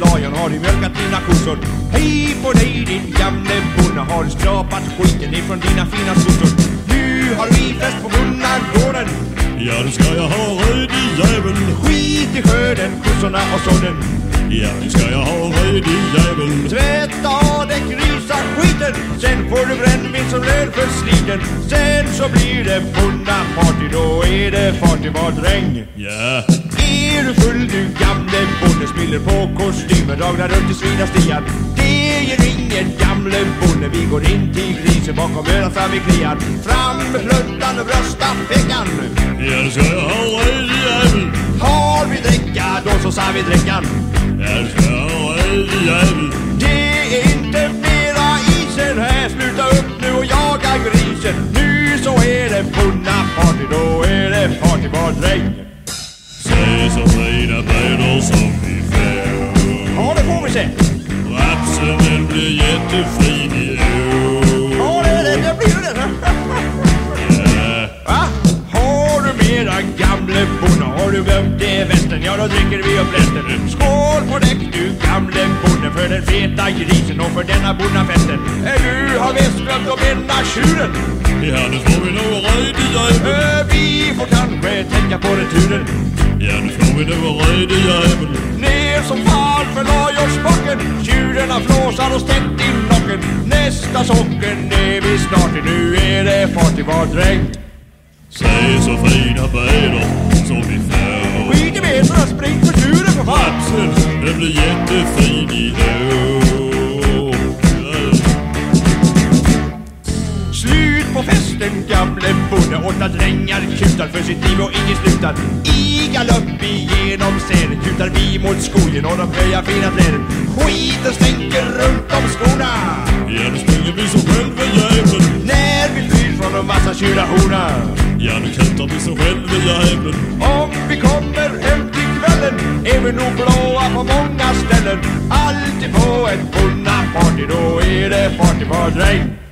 lajon har du mjölkat dina kossor? Hej på dig din gamle bonde Har du skrapat skiten ifrån dina fina sossor? Nu har vi fest på bonnagården Ja, det ska jag ha röd i jäveln. Skit i skörden, kossorna och sådden. Ja, det ska jag ha röd i jäveln. Tvätta av grysa skiten. Sen får du brännvin som lön för sliten. Sen så blir det bonnaparty Då är det fart i var dräng. Ja, Är Spiller på kostymen, raglar runt i svidastian Det ger ingen gamle bonde. Vi går in till grisen bakom örat fram i klian. Fram med fluntan och bröstaffickan ja, det ska jag ha jäveln. Har vi dricka, då så sa vi drickan. Ja, det ska jag ha jäveln. Det är inte mera isen här. Sluta upp nu och jaga grisen. Nu så är det bonnaparty Då är det fart i var Den blir jättefin i år. Ja, det, det, det blir det Ja, Va? Har du mera gamle bonde? Har du glömt det västen? Ja, då dricker vi upp resten. Skål på däck du gamle bonde för den feta grisen och för denna bonnafesten. Du har visst glömt om enda tjuren. ja, nu får vi nog röd i jäveln. Vi får kanske tänka på returen. Ja, nu får vi nog röd i jäveln. Ner som fan för lajosbocken. Tjurarna och tätt i nocken. Nästa socken är vi snart i. Nu är det fart i var dräng. Se så fina bönor som vi gamle bonde Åtta drängar kutar för sitt liv och inget slutar. I galopp igenom städen kutar vi mot skogen och de höja fina träden Skiten stänker runt om skorna. Ja, nu springer vi som själva djävulen. När vi flyr från de massa tjurahorna Ja, nu kutar vi som själva djävulen. Om vi kommer hem till kvällen är vi nog blåa på många ställen. Alltid på ett bonnaparty, då är det party på dräng